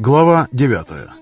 Глава девятая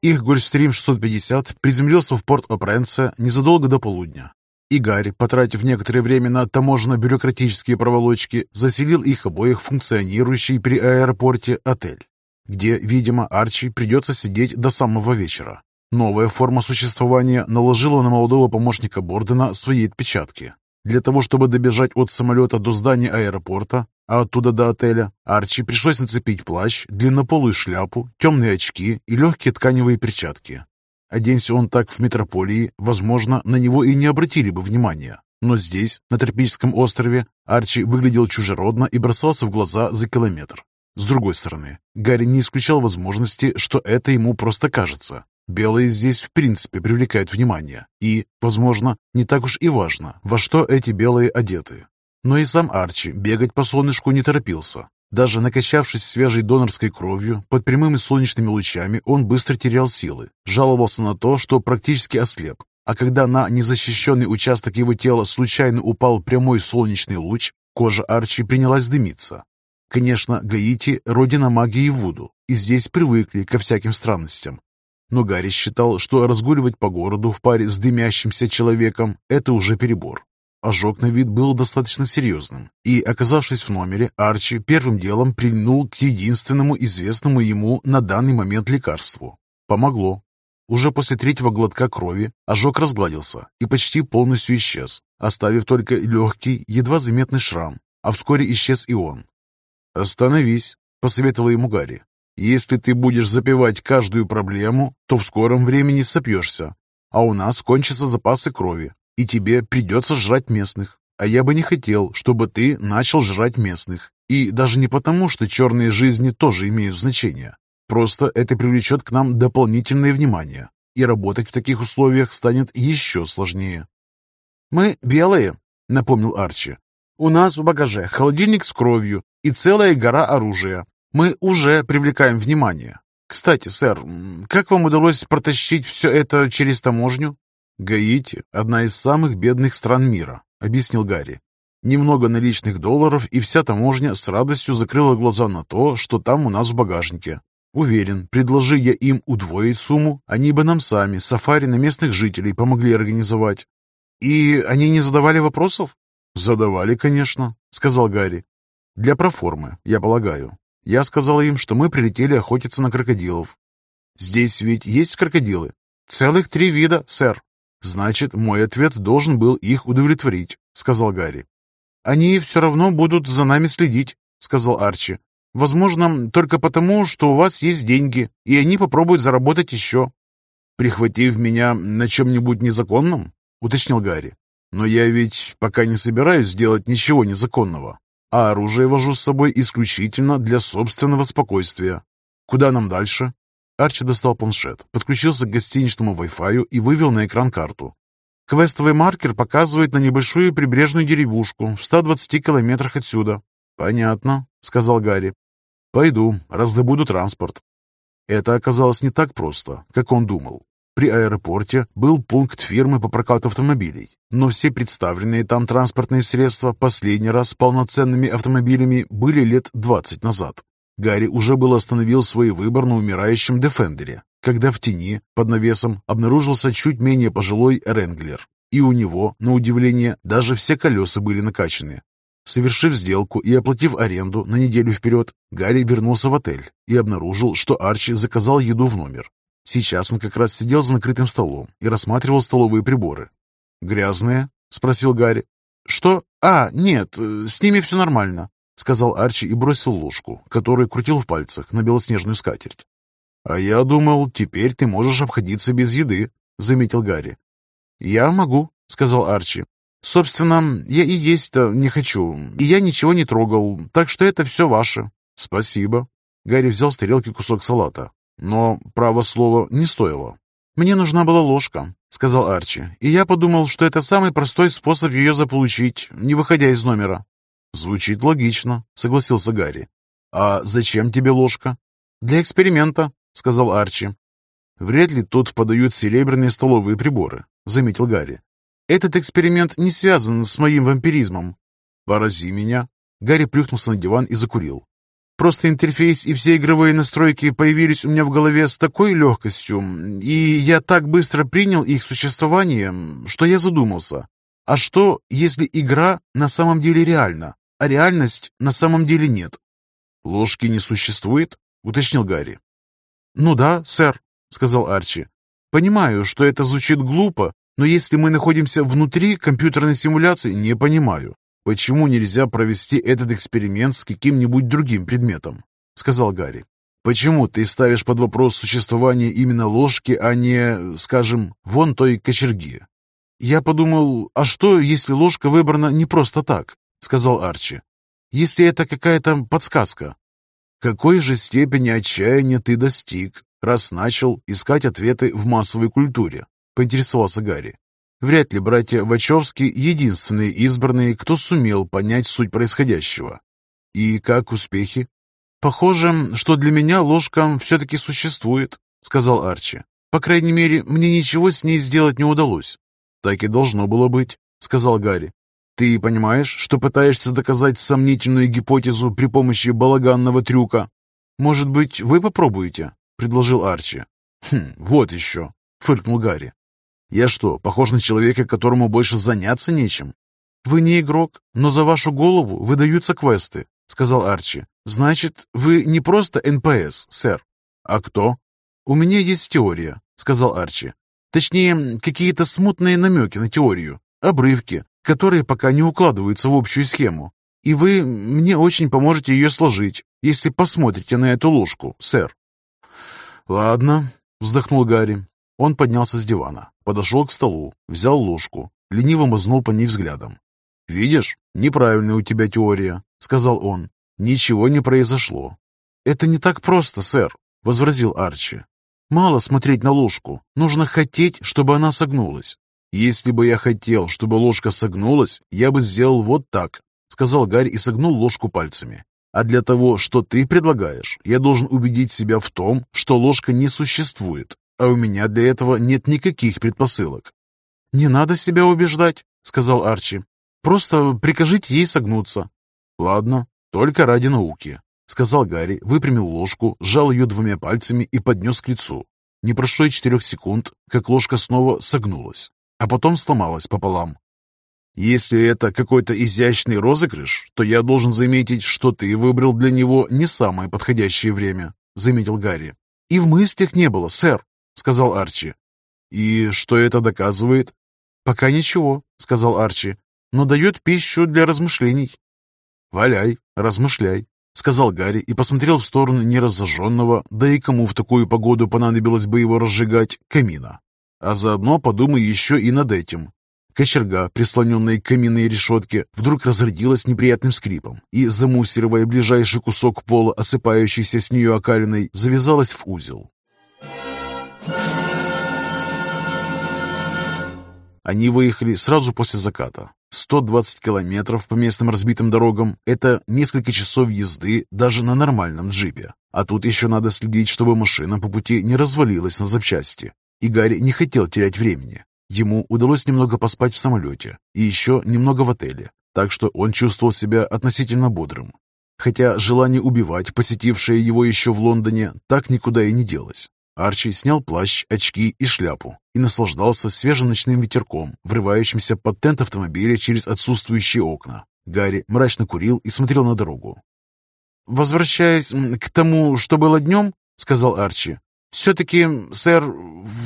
Их Гольфстрим 650 приземлился в порт Опренса незадолго до полудня. И Гарри, потратив некоторое время на таможенно-бюрократические проволочки, заселил их обоих функционирующий при аэропорте отель, где, видимо, Арчи придется сидеть до самого вечера. Новая форма существования наложила на молодого помощника Бордена свои отпечатки. Для того, чтобы добежать от самолета до здания аэропорта, а оттуда до отеля, Арчи пришлось нацепить плащ, длиннополую шляпу, темные очки и легкие тканевые перчатки. Оденься он так в метрополии, возможно, на него и не обратили бы внимания. Но здесь, на тропическом острове, Арчи выглядел чужеродно и бросался в глаза за километр. С другой стороны, Гарри не исключал возможности, что это ему просто кажется. Белые здесь в принципе привлекают внимание, и, возможно, не так уж и важно, во что эти белые одеты. Но и сам Арчи бегать по солнышку не торопился. Даже накачавшись свежей донорской кровью, под прямыми солнечными лучами он быстро терял силы, жаловался на то, что практически ослеп. А когда на незащищенный участок его тела случайно упал прямой солнечный луч, кожа Арчи принялась дымиться. Конечно, Гаити – родина магии Вуду, и здесь привыкли ко всяким странностям. Но Гарри считал, что разгуливать по городу в паре с дымящимся человеком – это уже перебор. Ожог на вид был достаточно серьезным, и, оказавшись в номере, Арчи первым делом прильнул к единственному известному ему на данный момент лекарству. Помогло. Уже после третьего глотка крови ожог разгладился и почти полностью исчез, оставив только легкий, едва заметный шрам, а вскоре исчез и он. «Остановись», — посоветовал ему Гарри. Если ты будешь запивать каждую проблему, то в скором времени сопьешься, а у нас кончатся запасы крови, и тебе придется жрать местных. А я бы не хотел, чтобы ты начал жрать местных. И даже не потому, что черные жизни тоже имеют значение. Просто это привлечет к нам дополнительное внимание, и работать в таких условиях станет еще сложнее. «Мы белые», — напомнил Арчи. «У нас в багаже холодильник с кровью и целая гора оружия мы уже привлекаем внимание. Кстати, сэр, как вам удалось протащить все это через таможню? Гаити – одна из самых бедных стран мира, объяснил Гарри. Немного наличных долларов, и вся таможня с радостью закрыла глаза на то, что там у нас в багажнике. Уверен, предложи я им удвоить сумму, они бы нам сами сафари на местных жителей помогли организовать. И они не задавали вопросов? Задавали, конечно, сказал Гарри. Для проформы, я полагаю. Я сказал им, что мы прилетели охотиться на крокодилов. Здесь ведь есть крокодилы? Целых три вида, сэр. Значит, мой ответ должен был их удовлетворить, сказал Гарри. Они все равно будут за нами следить, сказал Арчи. Возможно, только потому, что у вас есть деньги, и они попробуют заработать еще. Прихватив меня на чем-нибудь незаконном, уточнил Гарри. Но я ведь пока не собираюсь делать ничего незаконного а оружие вожу с собой исключительно для собственного спокойствия. Куда нам дальше?» Арчи достал планшет, подключился к гостиничному Wi-Fi и вывел на экран карту. «Квестовый маркер показывает на небольшую прибрежную деревушку в 120 километрах отсюда». «Понятно», — сказал Гарри. «Пойду, раздобуду транспорт». Это оказалось не так просто, как он думал. При аэропорте был пункт фирмы по прокату автомобилей, но все представленные там транспортные средства последний раз полноценными автомобилями были лет 20 назад. Гарри уже был остановил свой выбор на умирающем Дефендере, когда в тени, под навесом, обнаружился чуть менее пожилой Ренглер. И у него, на удивление, даже все колеса были накачаны. Совершив сделку и оплатив аренду на неделю вперед, Гарри вернулся в отель и обнаружил, что Арчи заказал еду в номер. Сейчас он как раз сидел за накрытым столом и рассматривал столовые приборы. «Грязные?» — спросил Гарри. «Что? А, нет, э, с ними все нормально», — сказал Арчи и бросил ложку, которую крутил в пальцах на белоснежную скатерть. «А я думал, теперь ты можешь обходиться без еды», — заметил Гарри. «Я могу», — сказал Арчи. «Собственно, я и есть-то не хочу, и я ничего не трогал, так что это все ваше». «Спасибо». Гарри взял с тарелки кусок салата, но, право слово, не стоило. «Мне нужна была ложка», — сказал Арчи, «и я подумал, что это самый простой способ ее заполучить, не выходя из номера». «Звучит логично», — согласился Гарри. «А зачем тебе ложка?» «Для эксперимента», — сказал Арчи. Вряд ли тут подают серебряные столовые приборы, заметил Гарри. Этот эксперимент не связан с моим вампиризмом. Порази меня. Гарри плюхнулся на диван и закурил. Просто интерфейс и все игровые настройки появились у меня в голове с такой легкостью, и я так быстро принял их существование, что я задумался. А что, если игра на самом деле реальна, а реальность на самом деле нет? «Ложки не существует?» — уточнил Гарри. «Ну да, сэр», — сказал Арчи. «Понимаю, что это звучит глупо, но если мы находимся внутри компьютерной симуляции, не понимаю, почему нельзя провести этот эксперимент с каким-нибудь другим предметом?» — сказал Гарри. «Почему ты ставишь под вопрос существование именно ложки, а не, скажем, вон той кочерги?» «Я подумал, а что, если ложка выбрана не просто так?» — сказал Арчи. «Если это какая-то подсказка?» «Какой же степени отчаяния ты достиг, раз начал искать ответы в массовой культуре?» — поинтересовался Гарри. Вряд ли братья Вачовски единственные избранные, кто сумел понять суть происходящего. И как успехи? Похоже, что для меня ложка все-таки существует, сказал Арчи. По крайней мере, мне ничего с ней сделать не удалось. Так и должно было быть, сказал Гарри. Ты понимаешь, что пытаешься доказать сомнительную гипотезу при помощи балаганного трюка? Может быть, вы попробуете? предложил Арчи. Хм, вот еще, фыркнул Гарри. Я что, похож на человека, которому больше заняться нечем? Вы не игрок, но за вашу голову выдаются квесты, сказал Арчи. Значит, вы не просто НПС, сэр. А кто? У меня есть теория, сказал Арчи. Точнее, какие-то смутные намеки на теорию, обрывки, которые пока не укладываются в общую схему. И вы мне очень поможете ее сложить, если посмотрите на эту ложку, сэр. «Ладно», — вздохнул Гарри. Он поднялся с дивана, подошел к столу, взял ложку, лениво мазнул по ней взглядом. «Видишь, неправильная у тебя теория», — сказал он. «Ничего не произошло». «Это не так просто, сэр», — возразил Арчи. «Мало смотреть на ложку, нужно хотеть, чтобы она согнулась». «Если бы я хотел, чтобы ложка согнулась, я бы сделал вот так», — сказал Гарри и согнул ложку пальцами. «А для того, что ты предлагаешь, я должен убедить себя в том, что ложка не существует, а у меня для этого нет никаких предпосылок». «Не надо себя убеждать», — сказал Арчи. «Просто прикажите ей согнуться». «Ладно, только ради науки», — сказал Гарри, выпрямил ложку, сжал ее двумя пальцами и поднес к лицу. Не прошло и четырех секунд, как ложка снова согнулась, а потом сломалась пополам. «Если это какой-то изящный розыгрыш, то я должен заметить, что ты выбрал для него не самое подходящее время», — заметил Гарри. «И в мыслях не было, сэр», — сказал Арчи. «И что это доказывает?» «Пока ничего», — сказал Арчи, — «но дает пищу для размышлений». «Валяй, размышляй», — сказал Гарри и посмотрел в сторону неразожженного, да и кому в такую погоду понадобилось бы его разжигать, камина. А заодно подумай еще и над этим. Кочерга, прислоненная к каминной решетке, вдруг разродилась неприятным скрипом и, замусоривая ближайший кусок пола, осыпающийся с нее окалиной, завязалась в узел. Они выехали сразу после заката. 120 километров по местным разбитым дорогам – это несколько часов езды даже на нормальном джипе. А тут еще надо следить, чтобы машина по пути не развалилась на запчасти. И Гарри не хотел терять времени. Ему удалось немного поспать в самолете и еще немного в отеле, так что он чувствовал себя относительно бодрым. Хотя желание убивать, посетившее его еще в Лондоне, так никуда и не делось. Арчи снял плащ, очки и шляпу и наслаждался свежим ночным ветерком, врывающимся под тент автомобиля через отсутствующие окна. Гарри мрачно курил и смотрел на дорогу. «Возвращаясь к тому, что было днем, — сказал Арчи, — все-таки, сэр,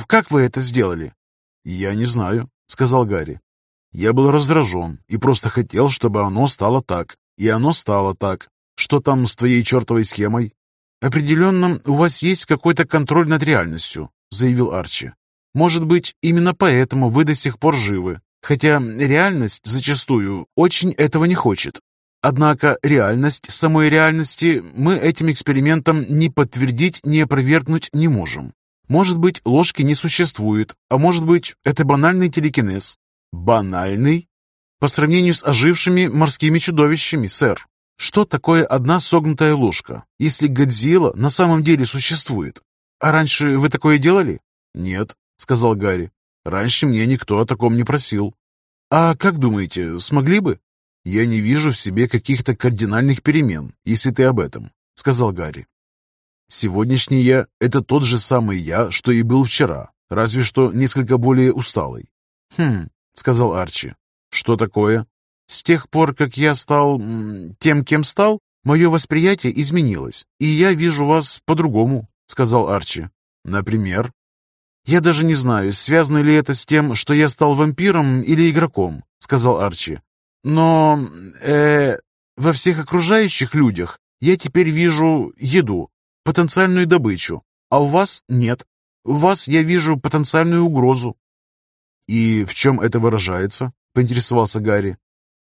как вы это сделали?» «Я не знаю», — сказал Гарри. «Я был раздражен и просто хотел, чтобы оно стало так. И оно стало так. Что там с твоей чертовой схемой?» «Определенно, у вас есть какой-то контроль над реальностью», — заявил Арчи. «Может быть, именно поэтому вы до сих пор живы, хотя реальность зачастую очень этого не хочет. Однако реальность самой реальности мы этим экспериментом ни подтвердить, ни опровергнуть не можем. Может быть, ложки не существует, а может быть, это банальный телекинез. Банальный? По сравнению с ожившими морскими чудовищами, сэр. Что такое одна согнутая ложка, если Годзилла на самом деле существует? «А раньше вы такое делали?» «Нет», — сказал Гарри. «Раньше мне никто о таком не просил». «А как думаете, смогли бы?» «Я не вижу в себе каких-то кардинальных перемен, если ты об этом», — сказал Гарри. «Сегодняшний я — это тот же самый я, что и был вчера, разве что несколько более усталый». «Хм», — сказал Арчи. «Что такое?» «С тех пор, как я стал тем, кем стал, мое восприятие изменилось, и я вижу вас по-другому», — сказал Арчи. «Например?» «Я даже не знаю, связано ли это с тем, что я стал вампиром или игроком», — сказал Арчи. «Но... э... во всех окружающих людях я теперь вижу еду, потенциальную добычу, а у вас нет. У вас я вижу потенциальную угрозу». «И в чем это выражается?» — поинтересовался Гарри.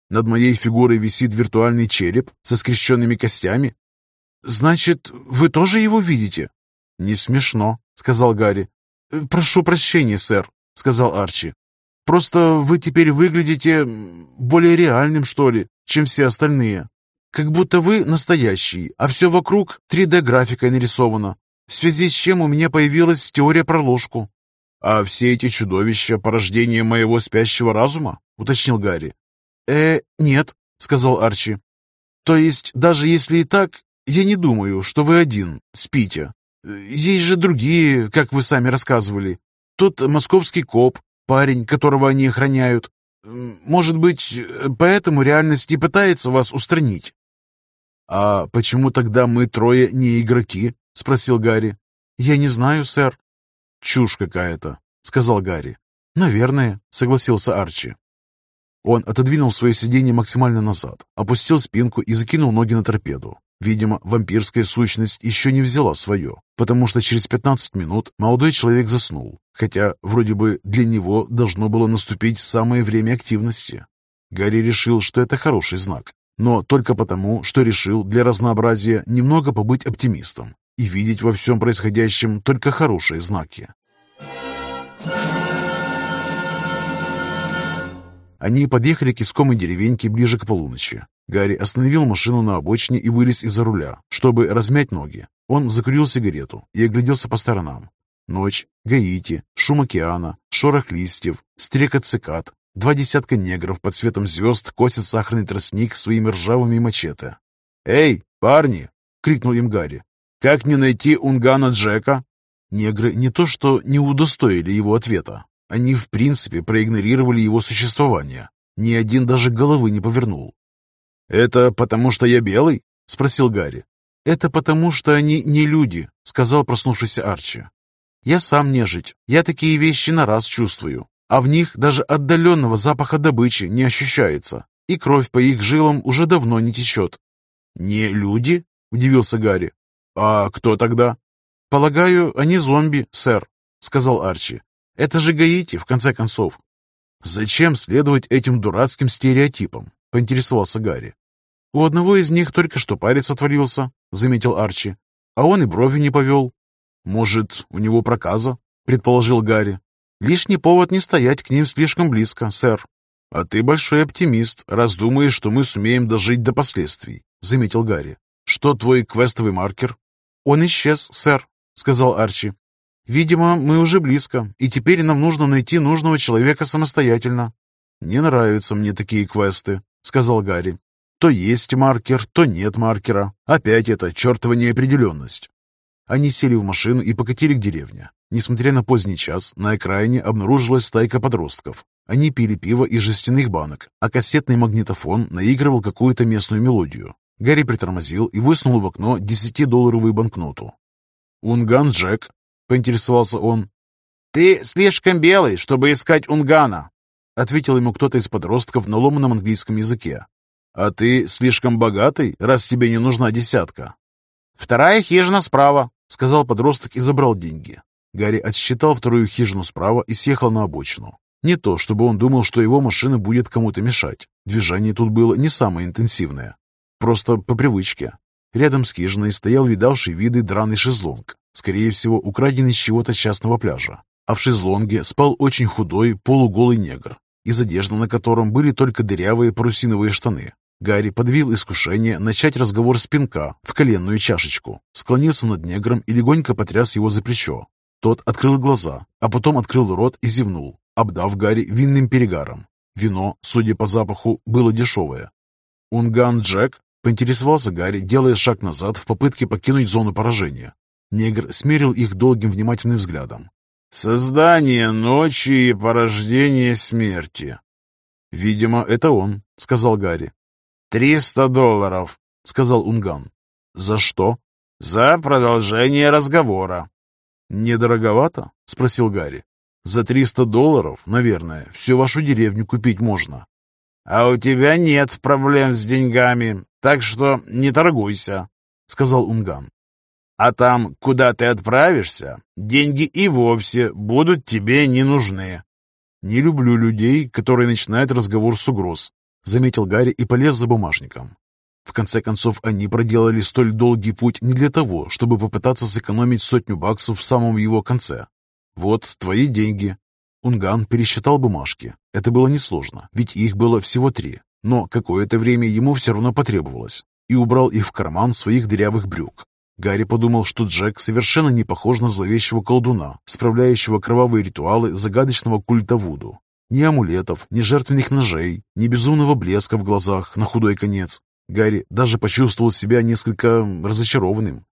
«Над моей фигурой висит виртуальный череп со скрещенными костями?» «Значит, вы тоже его видите?» «Не смешно», — сказал Гарри. «Прошу прощения, сэр», — сказал Арчи. «Просто вы теперь выглядите более реальным, что ли, чем все остальные. Как будто вы настоящий, а все вокруг 3D-графикой нарисовано, в связи с чем у меня появилась теория про ложку». «А все эти чудовища — порождение моего спящего разума?» — уточнил Гарри. «Э, нет», — сказал Арчи. «То есть, даже если и так, я не думаю, что вы один спите. Есть же другие, как вы сами рассказывали. Тут московский коп, парень, которого они охраняют. Может быть, поэтому реальность и пытается вас устранить. «А почему тогда мы трое не игроки?» — спросил Гарри. «Я не знаю, сэр». «Чушь какая-то», — сказал Гарри. «Наверное», — согласился Арчи. Он отодвинул свое сиденье максимально назад, опустил спинку и закинул ноги на торпеду. Видимо, вампирская сущность еще не взяла свое, потому что через 15 минут молодой человек заснул, хотя вроде бы для него должно было наступить самое время активности. Гарри решил, что это хороший знак, но только потому, что решил для разнообразия немного побыть оптимистом и видеть во всем происходящем только хорошие знаки. Они подъехали к искомой деревеньке ближе к полуночи. Гарри остановил машину на обочине и вылез из-за руля, чтобы размять ноги. Он закурил сигарету и огляделся по сторонам. Ночь, Гаити, шум океана, шорох листьев, стрекот цикад, два десятка негров под светом звезд косят сахарный тростник своими ржавыми мачете. «Эй, парни!» — крикнул им Гарри. «Как мне найти Унгана Джека?» Негры не то что не удостоили его ответа, они в принципе проигнорировали его существование. Ни один даже головы не повернул. «Это потому, что я белый?» — спросил Гарри. «Это потому, что они не люди», — сказал проснувшийся Арчи. «Я сам нежить. Я такие вещи на раз чувствую, а в них даже отдаленного запаха добычи не ощущается, и кровь по их жилам уже давно не течет». «Не люди?» — удивился Гарри. «А кто тогда?» «Полагаю, они зомби, сэр», — сказал Арчи. Это же Гаити, в конце концов. Зачем следовать этим дурацким стереотипам? Поинтересовался Гарри. У одного из них только что парец отвалился, заметил Арчи. А он и бровью не повел. Может, у него проказа? Предположил Гарри. Лишний повод не стоять к ним слишком близко, сэр. А ты большой оптимист, раз думаешь, что мы сумеем дожить до последствий, заметил Гарри. Что твой квестовый маркер? Он исчез, сэр, сказал Арчи. Видимо, мы уже близко, и теперь нам нужно найти нужного человека самостоятельно». «Не нравятся мне такие квесты», — сказал Гарри. «То есть маркер, то нет маркера. Опять это чертова неопределенность». Они сели в машину и покатили к деревне. Несмотря на поздний час, на окраине обнаружилась стайка подростков. Они пили пиво из жестяных банок, а кассетный магнитофон наигрывал какую-то местную мелодию. Гарри притормозил и высунул в окно десятидолларовую банкноту. «Унган Джек», — поинтересовался он. «Ты слишком белый, чтобы искать Унгана», — ответил ему кто-то из подростков на ломаном английском языке. «А ты слишком богатый, раз тебе не нужна десятка?» «Вторая хижина справа», — сказал подросток и забрал деньги. Гарри отсчитал вторую хижину справа и съехал на обочину. Не то, чтобы он думал, что его машина будет кому-то мешать. Движение тут было не самое интенсивное. Просто по привычке. Рядом с хижиной стоял видавший виды драный шезлонг, скорее всего, украденный с чего-то частного пляжа. А в шезлонге спал очень худой, полуголый негр, из одежды на котором были только дырявые парусиновые штаны. Гарри подвил искушение начать разговор с пинка в коленную чашечку, склонился над негром и легонько потряс его за плечо. Тот открыл глаза, а потом открыл рот и зевнул, обдав Гарри винным перегаром. Вино, судя по запаху, было дешевое. «Унган Джек?» — поинтересовался Гарри, делая шаг назад в попытке покинуть зону поражения. Негр смерил их долгим внимательным взглядом. «Создание ночи и порождение смерти». «Видимо, это он», — сказал Гарри. «Триста долларов», — сказал Унган. «За что?» «За продолжение разговора». «Недороговато?» — спросил Гарри. «За триста долларов, наверное, всю вашу деревню купить можно». «А у тебя нет проблем с деньгами, так что не торгуйся», — сказал Унган. «А там, куда ты отправишься, деньги и вовсе будут тебе не нужны». «Не люблю людей, которые начинают разговор с угроз», — заметил Гарри и полез за бумажником. В конце концов, они проделали столь долгий путь не для того, чтобы попытаться сэкономить сотню баксов в самом его конце. «Вот твои деньги». Унган пересчитал бумажки. Это было несложно, ведь их было всего три, но какое-то время ему все равно потребовалось, и убрал их в карман своих дырявых брюк. Гарри подумал, что Джек совершенно не похож на зловещего колдуна, справляющего кровавые ритуалы загадочного культа Вуду. Ни амулетов, ни жертвенных ножей, ни безумного блеска в глазах на худой конец. Гарри даже почувствовал себя несколько разочарованным.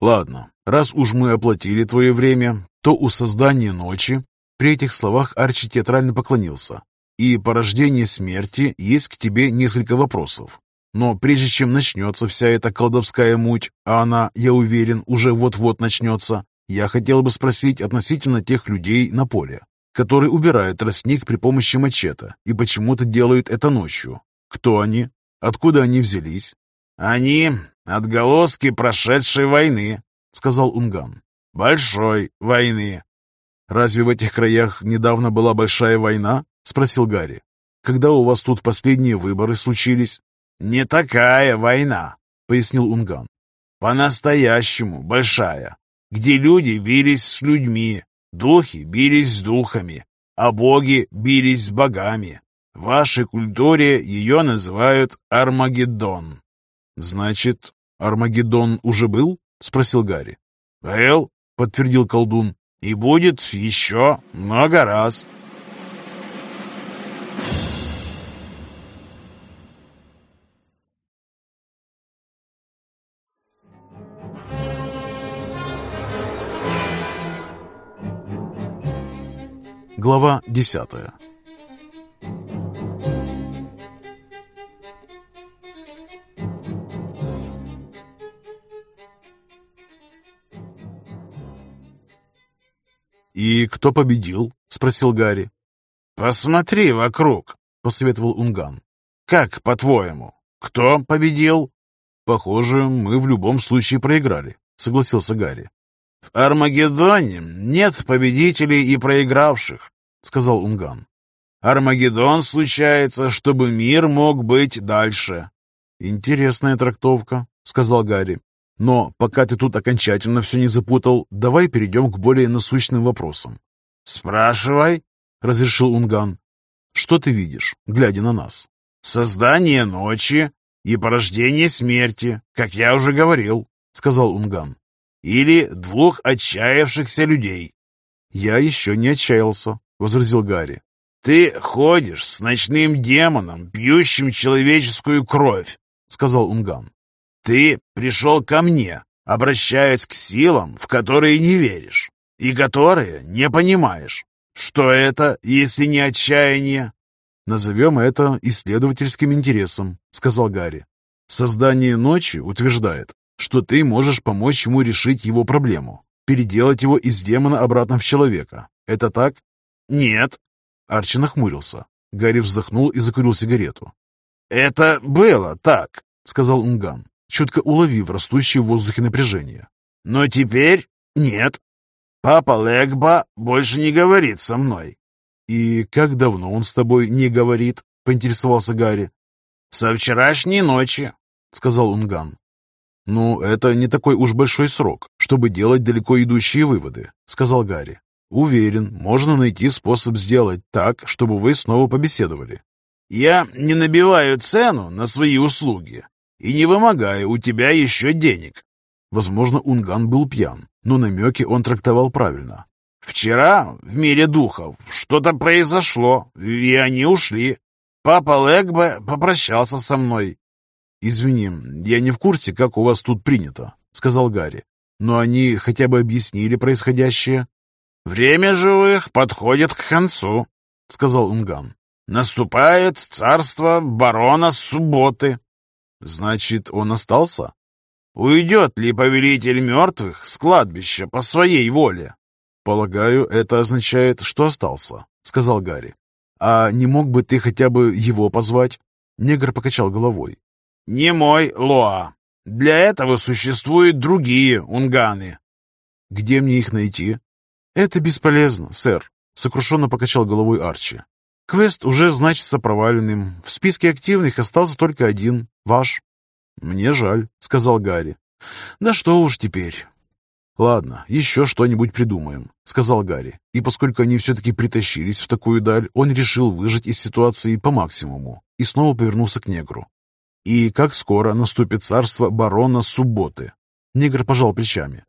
«Ладно, раз уж мы оплатили твое время, то у создания ночи...» При этих словах Арчи театрально поклонился. «И по рождению смерти есть к тебе несколько вопросов. Но прежде чем начнется вся эта колдовская муть, а она, я уверен, уже вот-вот начнется, я хотел бы спросить относительно тех людей на поле, которые убирают тростник при помощи мачете и почему-то делают это ночью. Кто они? Откуда они взялись? Они отголоски прошедшей войны, сказал Унган. Большой войны. Разве в этих краях недавно была большая война? Спросил Гарри. Когда у вас тут последние выборы случились? Не такая война, пояснил Унган. По-настоящему большая, где люди бились с людьми, духи бились с духами, а боги бились с богами. В вашей культуре ее называют Армагеддон. Значит, Армагеддон уже был? Спросил Гарри. Был, подтвердил колдун, и будет еще много раз. Глава десятая «И кто победил?» — спросил Гарри. «Посмотри вокруг», — посоветовал Унган. «Как, по-твоему, кто победил?» «Похоже, мы в любом случае проиграли», — согласился Гарри. «В Армагеддоне нет победителей и проигравших», — сказал Унган. «Армагеддон случается, чтобы мир мог быть дальше». «Интересная трактовка», — сказал Гарри. Но пока ты тут окончательно все не запутал, давай перейдем к более насущным вопросам. «Спрашивай», — разрешил Унган. «Что ты видишь, глядя на нас?» «Создание ночи и порождение смерти, как я уже говорил», — сказал Унган. «Или двух отчаявшихся людей». «Я еще не отчаялся», — возразил Гарри. «Ты ходишь с ночным демоном, пьющим человеческую кровь», — сказал Унган. Ты пришел ко мне, обращаясь к силам, в которые не веришь и которые не понимаешь. Что это, если не отчаяние? Назовем это исследовательским интересом, сказал Гарри. Создание ночи утверждает, что ты можешь помочь ему решить его проблему, переделать его из демона обратно в человека. Это так? Нет. Арчи нахмурился. Гарри вздохнул и закурил сигарету. «Это было так», — сказал Унган чутко уловив растущее в воздухе напряжение. «Но теперь нет. Папа Легба больше не говорит со мной». «И как давно он с тобой не говорит?» — поинтересовался Гарри. «Со вчерашней ночи», — сказал Унган. «Ну, это не такой уж большой срок, чтобы делать далеко идущие выводы», — сказал Гарри. «Уверен, можно найти способ сделать так, чтобы вы снова побеседовали». Я не набиваю цену на свои услуги и не вымогаю у тебя еще денег. Возможно, Унган был пьян, но намеки он трактовал правильно. Вчера в мире духов что-то произошло, и они ушли. Папа Легбе попрощался со мной. «Извини, я не в курсе, как у вас тут принято», — сказал Гарри. «Но они хотя бы объяснили происходящее?» «Время живых подходит к концу», — сказал Унган. «Наступает царство барона Субботы». «Значит, он остался?» «Уйдет ли повелитель мертвых с кладбища по своей воле?» «Полагаю, это означает, что остался», — сказал Гарри. «А не мог бы ты хотя бы его позвать?» Негр покачал головой. «Не мой Лоа. Для этого существуют другие унганы». «Где мне их найти?» «Это бесполезно, сэр», — сокрушенно покачал головой Арчи. «Квест уже значится проваленным. В списке активных остался только один. Ваш». «Мне жаль», — сказал Гарри. «Да что уж теперь. «Ладно, еще что-нибудь придумаем», — сказал Гарри. И поскольку они все-таки притащились в такую даль, он решил выжать из ситуации по максимуму и снова повернулся к негру. «И как скоро наступит царство барона Субботы?» Негр пожал плечами.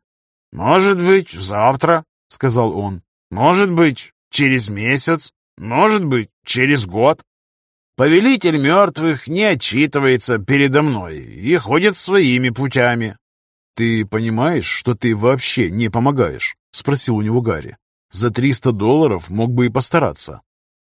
«Может быть, завтра», — сказал он. «Может быть, через месяц. Может быть, через год. Повелитель мертвых не отчитывается передо мной и ходит своими путями. «Ты понимаешь, что ты вообще не помогаешь?» — спросил у него Гарри. «За триста долларов мог бы и постараться».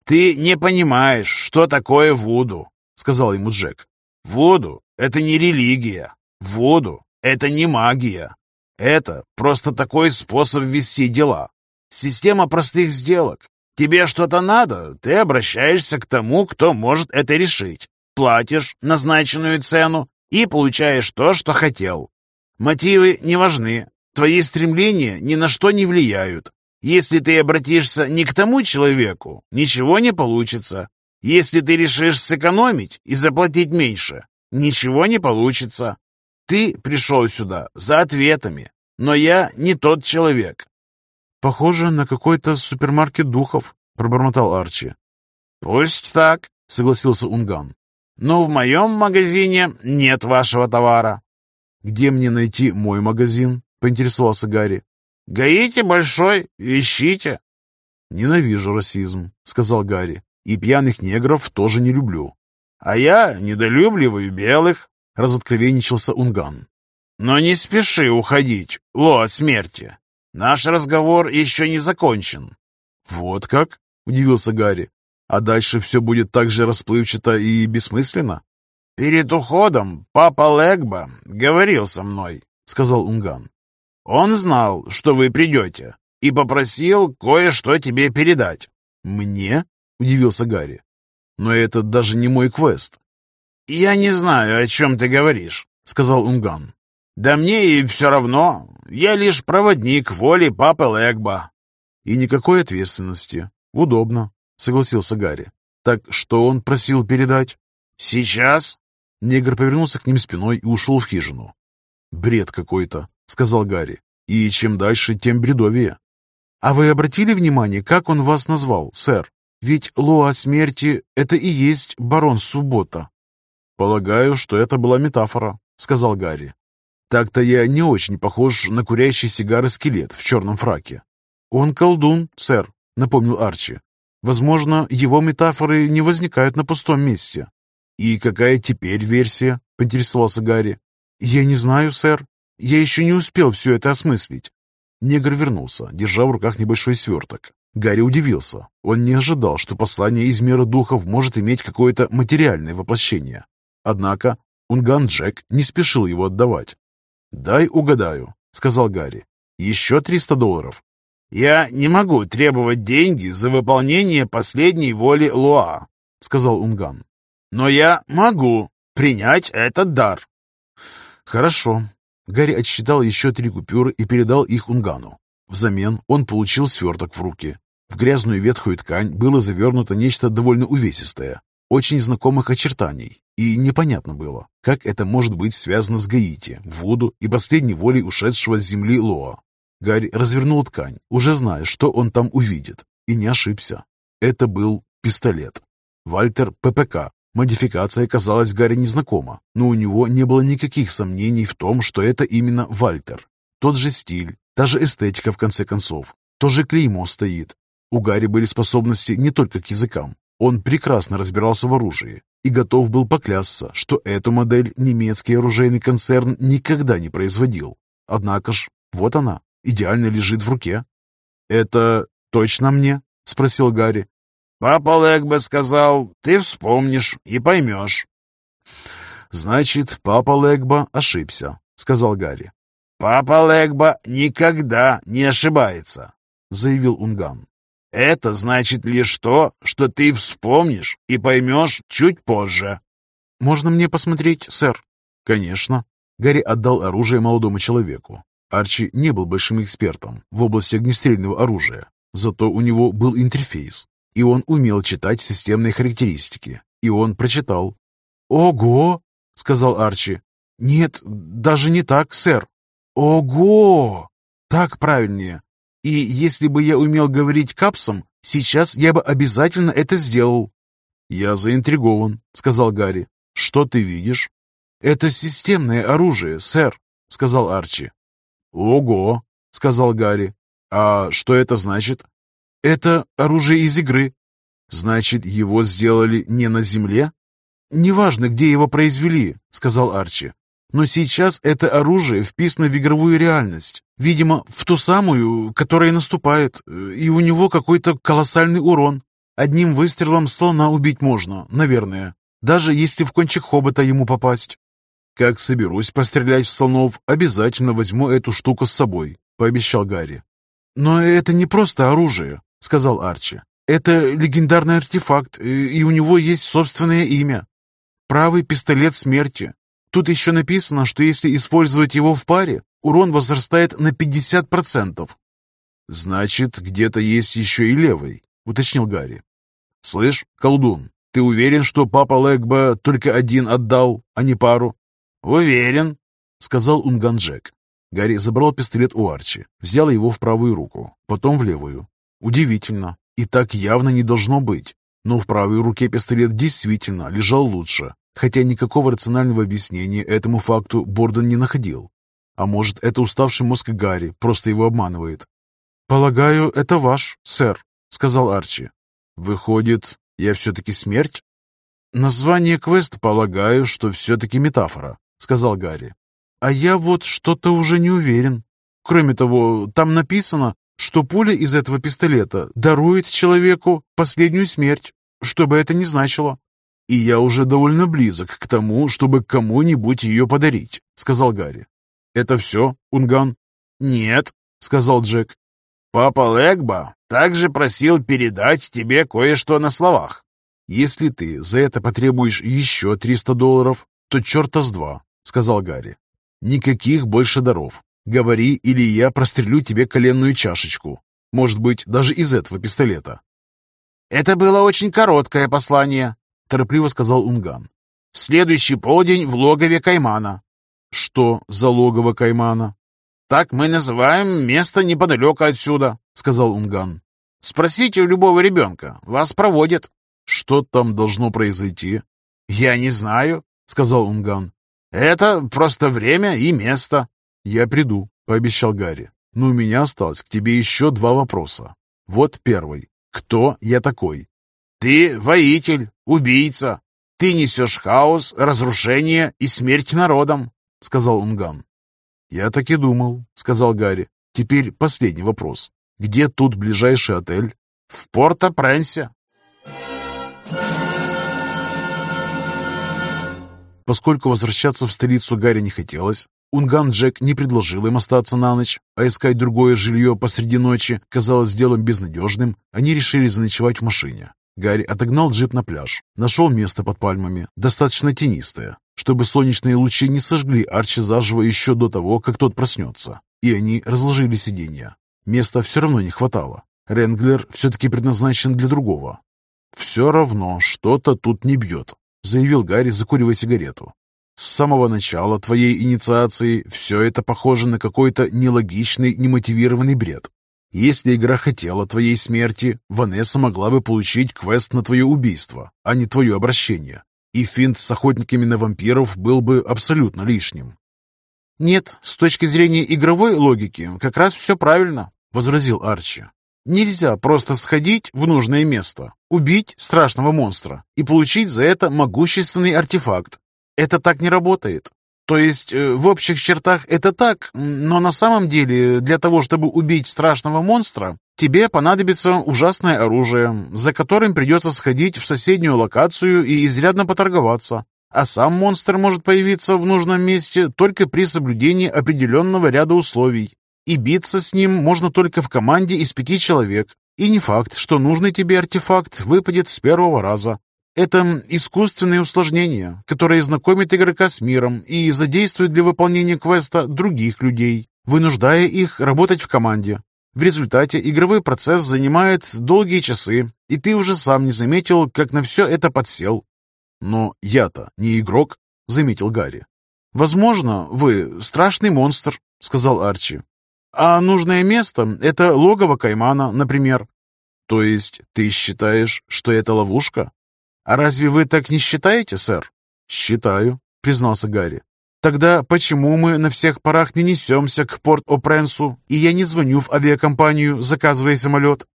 «Ты не понимаешь, что такое Вуду», — сказал ему Джек. «Вуду — это не религия. Вуду — это не магия. Это просто такой способ вести дела. Система простых сделок. Тебе что-то надо, ты обращаешься к тому, кто может это решить. Платишь назначенную цену и получаешь то, что хотел. Мотивы не важны. Твои стремления ни на что не влияют. Если ты обратишься не к тому человеку, ничего не получится. Если ты решишь сэкономить и заплатить меньше, ничего не получится. Ты пришел сюда за ответами, но я не тот человек. Похоже на какой-то супермаркет духов, пробормотал Арчи. Пусть так, согласился Унган. Но в моем магазине нет вашего товара. «Где мне найти мой магазин?» — поинтересовался Гарри. «Гаите большой, ищите». «Ненавижу расизм», — сказал Гарри. «И пьяных негров тоже не люблю». «А я недолюбливаю белых», — разоткровенничался Унган. «Но не спеши уходить, Лоа смерти. Наш разговор еще не закончен». «Вот как?» — удивился Гарри. «А дальше все будет так же расплывчато и бессмысленно?» «Перед уходом папа Легба говорил со мной», — сказал Унган. «Он знал, что вы придете, и попросил кое-что тебе передать». «Мне?» — удивился Гарри. «Но это даже не мой квест». «Я не знаю, о чем ты говоришь», — сказал Унган. «Да мне и все равно. Я лишь проводник воли папы Легба». «И никакой ответственности. Удобно», — согласился Гарри. «Так что он просил передать?» «Сейчас?» Негр повернулся к ним спиной и ушел в хижину. «Бред какой-то», — сказал Гарри. «И чем дальше, тем бредовее». «А вы обратили внимание, как он вас назвал, сэр? Ведь Лоа смерти — это и есть барон Суббота». «Полагаю, что это была метафора», — сказал Гарри. «Так-то я не очень похож на курящий сигары скелет в черном фраке». «Он колдун, сэр», — напомнил Арчи. «Возможно, его метафоры не возникают на пустом месте». «И какая теперь версия?» — поинтересовался Гарри. «Я не знаю, сэр. Я еще не успел все это осмыслить». Негр вернулся, держа в руках небольшой сверток. Гарри удивился. Он не ожидал, что послание из мира духов может иметь какое-то материальное воплощение. Однако Унган Джек не спешил его отдавать. «Дай угадаю», — сказал Гарри. «Еще триста долларов». «Я не могу требовать деньги за выполнение последней воли Луа», — сказал Унган. Но я могу принять этот дар. Хорошо. Гарри отсчитал еще три купюры и передал их Унгану. Взамен он получил сверток в руки. В грязную ветхую ткань было завернуто нечто довольно увесистое, очень знакомых очертаний, и непонятно было, как это может быть связано с Гаити, Вуду и последней волей ушедшего с земли Лоа. Гарри развернул ткань, уже зная, что он там увидит, и не ошибся. Это был пистолет. Вальтер ППК. Модификация казалась Гарри незнакома, но у него не было никаких сомнений в том, что это именно Вальтер. Тот же стиль, та же эстетика в конце концов, то же клеймо стоит. У Гарри были способности не только к языкам. Он прекрасно разбирался в оружии и готов был поклясться, что эту модель немецкий оружейный концерн никогда не производил. Однако ж, вот она, идеально лежит в руке. «Это точно мне?» — спросил Гарри. «Папа Лэгбе сказал, ты вспомнишь и поймешь». «Значит, папа Лэгба ошибся», — сказал Гарри. «Папа Лэгба никогда не ошибается», — заявил Унган. «Это значит лишь то, что ты вспомнишь и поймешь чуть позже». «Можно мне посмотреть, сэр?» «Конечно». Гарри отдал оружие молодому человеку. Арчи не был большим экспертом в области огнестрельного оружия, зато у него был интерфейс, и он умел читать системные характеристики. И он прочитал. «Ого!» — сказал Арчи. «Нет, даже не так, сэр. Ого! Так правильнее. И если бы я умел говорить капсом, сейчас я бы обязательно это сделал». «Я заинтригован», — сказал Гарри. «Что ты видишь?» «Это системное оружие, сэр», — сказал Арчи. «Ого!» — сказал Гарри. «А что это значит?» «Это оружие из игры». «Значит, его сделали не на Земле?» «Неважно, где его произвели», — сказал Арчи. «Но сейчас это оружие вписано в игровую реальность. Видимо, в ту самую, которая наступает. И у него какой-то колоссальный урон. Одним выстрелом слона убить можно, наверное. Даже если в кончик хобота ему попасть». «Как соберусь пострелять в слонов, обязательно возьму эту штуку с собой», — пообещал Гарри. «Но это не просто оружие», — сказал Арчи. «Это легендарный артефакт, и у него есть собственное имя. Правый пистолет смерти. Тут еще написано, что если использовать его в паре, урон возрастает на 50%. «Значит, где-то есть еще и левый», — уточнил Гарри. «Слышь, колдун, ты уверен, что папа Лэгба только один отдал, а не пару?» «Уверен», — сказал Унганджек. Гарри забрал пистолет у Арчи, взял его в правую руку, потом в левую. Удивительно, и так явно не должно быть. Но в правой руке пистолет действительно лежал лучше, хотя никакого рационального объяснения этому факту Борден не находил. А может, это уставший мозг Гарри просто его обманывает. «Полагаю, это ваш, сэр», — сказал Арчи. «Выходит, я все-таки смерть?» «Название квеста, полагаю, что все-таки метафора», — сказал Гарри. «А я вот что-то уже не уверен. Кроме того, там написано, что пуля из этого пистолета дарует человеку последнюю смерть, что бы это ни значило. И я уже довольно близок к тому, чтобы кому-нибудь ее подарить», — сказал Гарри. «Это все, Унган?» «Нет», — сказал Джек. «Папа Легба также просил передать тебе кое-что на словах. Если ты за это потребуешь еще 300 долларов, то черта с два», — сказал Гарри. «Никаких больше даров. Говори, или я прострелю тебе коленную чашечку. Может быть, даже из этого пистолета». «Это было очень короткое послание», — торопливо сказал Унган. «В следующий полдень в логове Каймана». «Что за логово Каймана?» «Так мы называем место неподалеку отсюда», — сказал Унган. «Спросите у любого ребенка, вас проводят». «Что там должно произойти?» «Я не знаю», — сказал Унган. «Это просто время и место». «Я приду», — пообещал Гарри. «Но у меня осталось к тебе еще два вопроса. Вот первый. Кто я такой?» «Ты воитель, убийца. Ты несешь хаос, разрушение и смерть народам», — сказал Унган. «Я так и думал», — сказал Гарри. «Теперь последний вопрос. Где тут ближайший отель?» «В Порто-Пренсе». Поскольку возвращаться в столицу Гарри не хотелось, Унган Джек не предложил им остаться на ночь, а искать другое жилье посреди ночи казалось делом безнадежным, они решили заночевать в машине. Гарри отогнал джип на пляж, нашел место под пальмами, достаточно тенистое, чтобы солнечные лучи не сожгли Арчи заживо еще до того, как тот проснется, и они разложили сиденья. Места все равно не хватало. Ренглер все-таки предназначен для другого. «Все равно что-то тут не бьет», заявил Гарри, закуривая сигарету. «С самого начала твоей инициации все это похоже на какой-то нелогичный, немотивированный бред. Если игра хотела твоей смерти, Ванесса могла бы получить квест на твое убийство, а не твое обращение. И финт с охотниками на вампиров был бы абсолютно лишним. «Нет, с точки зрения игровой логики, как раз все правильно», — возразил Арчи. «Нельзя просто сходить в нужное место, убить страшного монстра и получить за это могущественный артефакт. Это так не работает. То есть, э, в общих чертах это так, но на самом деле для того, чтобы убить страшного монстра, тебе понадобится ужасное оружие, за которым придется сходить в соседнюю локацию и изрядно поторговаться. А сам монстр может появиться в нужном месте только при соблюдении определенного ряда условий. И биться с ним можно только в команде из пяти человек. И не факт, что нужный тебе артефакт выпадет с первого раза. Это искусственное усложнение, которое знакомит игрока с миром и задействует для выполнения квеста других людей, вынуждая их работать в команде. В результате игровой процесс занимает долгие часы, и ты уже сам не заметил, как на все это подсел. «Но я-то не игрок», — заметил Гарри. «Возможно, вы страшный монстр», — сказал Арчи. «А нужное место — это логово Каймана, например». «То есть ты считаешь, что это ловушка?» «А разве вы так не считаете, сэр?» «Считаю», — признался Гарри. «Тогда почему мы на всех парах не несемся к Порт-О-Пренсу, и я не звоню в авиакомпанию, заказывая самолет?»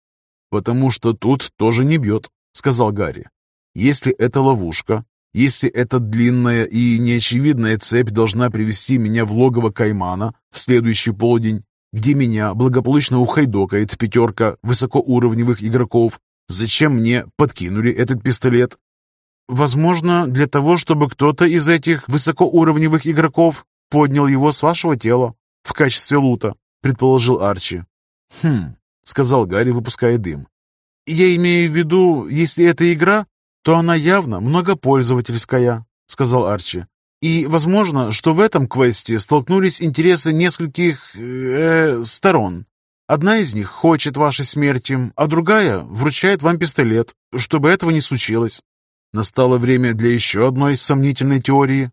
«Потому что тут тоже не бьет», — сказал Гарри. «Если это ловушка, если эта длинная и неочевидная цепь должна привести меня в логово Каймана в следующий полдень, где меня благополучно ухайдокает пятерка высокоуровневых игроков, Зачем мне подкинули этот пистолет? Возможно, для того, чтобы кто-то из этих высокоуровневых игроков поднял его с вашего тела в качестве лута, предположил Арчи. Хм, сказал Гарри, выпуская дым. Я имею в виду, если это игра, то она явно многопользовательская, сказал Арчи. И возможно, что в этом квесте столкнулись интересы нескольких э, сторон. Одна из них хочет вашей смерти, а другая вручает вам пистолет, чтобы этого не случилось. Настало время для еще одной сомнительной теории.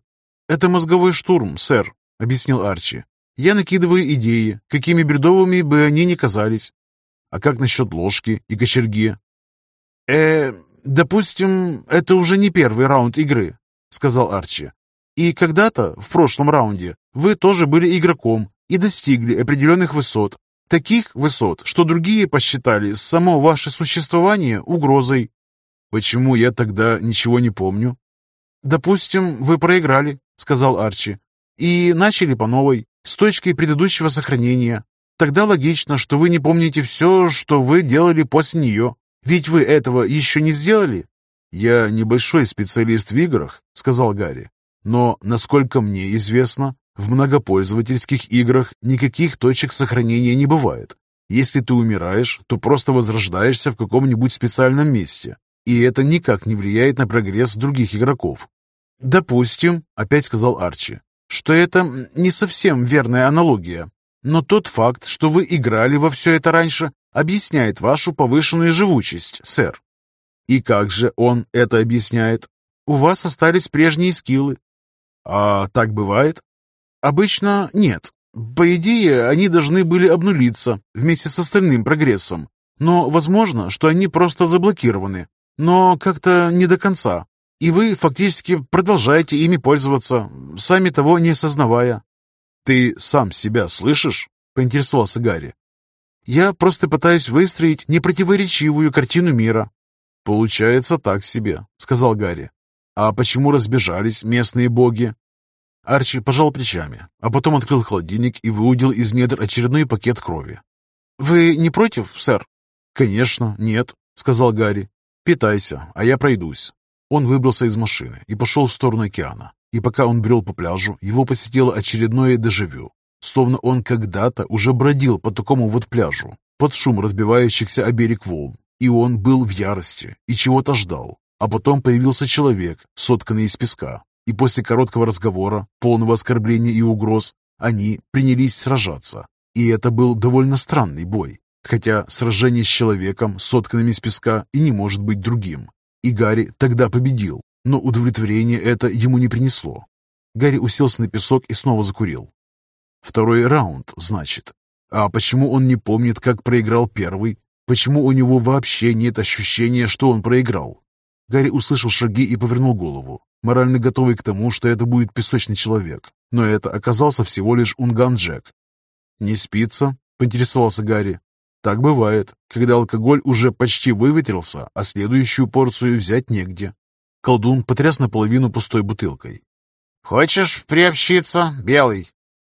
«Это мозговой штурм, сэр», — объяснил Арчи. «Я накидываю идеи, какими бредовыми бы они ни казались». «А как насчет ложки и кочерги?» «Э, допустим, это уже не первый раунд игры», — сказал Арчи. «И когда-то, в прошлом раунде, вы тоже были игроком и достигли определенных высот, Таких высот, что другие посчитали само ваше существование угрозой. Почему я тогда ничего не помню? Допустим, вы проиграли, сказал Арчи, и начали по новой, с точки предыдущего сохранения. Тогда логично, что вы не помните все, что вы делали после нее. Ведь вы этого еще не сделали. Я небольшой специалист в играх, сказал Гарри. Но, насколько мне известно, в многопользовательских играх никаких точек сохранения не бывает. Если ты умираешь, то просто возрождаешься в каком-нибудь специальном месте, и это никак не влияет на прогресс других игроков. «Допустим», — опять сказал Арчи, «что это не совсем верная аналогия, но тот факт, что вы играли во все это раньше, объясняет вашу повышенную живучесть, сэр». «И как же он это объясняет?» «У вас остались прежние скиллы». «А так бывает?» Обычно нет. По идее, они должны были обнулиться вместе с остальным прогрессом. Но возможно, что они просто заблокированы. Но как-то не до конца. И вы фактически продолжаете ими пользоваться, сами того не осознавая. «Ты сам себя слышишь?» — поинтересовался Гарри. «Я просто пытаюсь выстроить непротиворечивую картину мира». «Получается так себе», — сказал Гарри. «А почему разбежались местные боги?» Арчи пожал плечами, а потом открыл холодильник и выудил из недр очередной пакет крови. «Вы не против, сэр?» «Конечно, нет», — сказал Гарри. «Питайся, а я пройдусь». Он выбрался из машины и пошел в сторону океана. И пока он брел по пляжу, его посетило очередное дежавю. Словно он когда-то уже бродил по такому вот пляжу, под шум разбивающихся о берег волн. И он был в ярости и чего-то ждал. А потом появился человек, сотканный из песка, и после короткого разговора, полного оскорблений и угроз, они принялись сражаться. И это был довольно странный бой, хотя сражение с человеком, сотканным из песка, и не может быть другим. И Гарри тогда победил, но удовлетворение это ему не принесло. Гарри уселся на песок и снова закурил. Второй раунд, значит. А почему он не помнит, как проиграл первый? Почему у него вообще нет ощущения, что он проиграл? Гарри услышал шаги и повернул голову, морально готовый к тому, что это будет песочный человек. Но это оказался всего лишь Унган Джек. «Не спится?» — поинтересовался Гарри. «Так бывает, когда алкоголь уже почти выветрился, а следующую порцию взять негде». Колдун потряс наполовину пустой бутылкой. «Хочешь приобщиться, Белый?»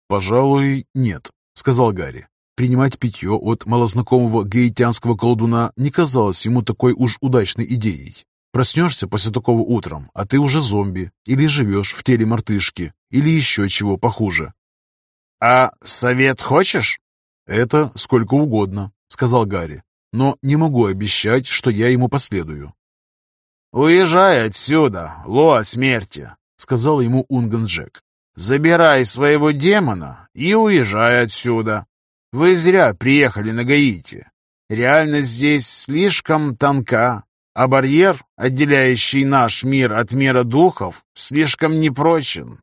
«Пожалуй, нет», — сказал Гарри. Принимать питье от малознакомого гаитянского колдуна не казалось ему такой уж удачной идеей. Проснешься после такого утром, а ты уже зомби, или живешь в теле мартышки, или еще чего похуже. «А совет хочешь?» «Это сколько угодно», — сказал Гарри, «но не могу обещать, что я ему последую». «Уезжай отсюда, Лоа смерти», — сказал ему Унган Джек. «Забирай своего демона и уезжай отсюда. Вы зря приехали на Гаити. Реальность здесь слишком тонка, а барьер, отделяющий наш мир от мира духов, слишком непрочен.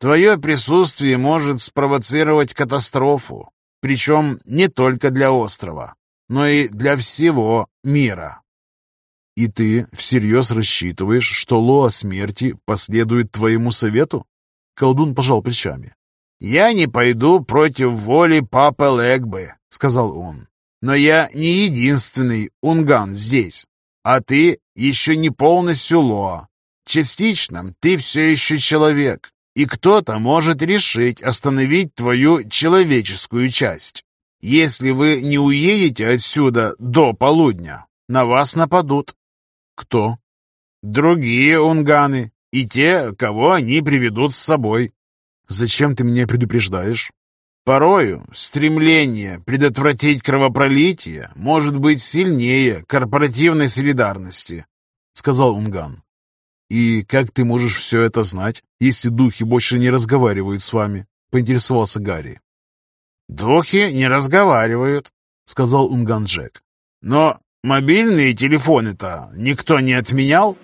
Твое присутствие может спровоцировать катастрофу, причем не только для острова, но и для всего мира. И ты всерьез рассчитываешь, что Лоа смерти последует твоему совету? Колдун пожал плечами. «Я не пойду против воли папы Легбы», — сказал он. «Но я не единственный унган здесь. А ты еще не полностью Лоа. Частично ты все еще человек, и кто-то может решить остановить твою человеческую часть. Если вы не уедете отсюда до полудня, на вас нападут. Кто? Другие унганы и те, кого они приведут с собой. Зачем ты меня предупреждаешь? Порою стремление предотвратить кровопролитие может быть сильнее корпоративной солидарности, сказал Унган. И как ты можешь все это знать, если духи больше не разговаривают с вами? поинтересовался Гарри. Духи не разговаривают, сказал Унган Джек. Но мобильные телефоны-то никто не отменял.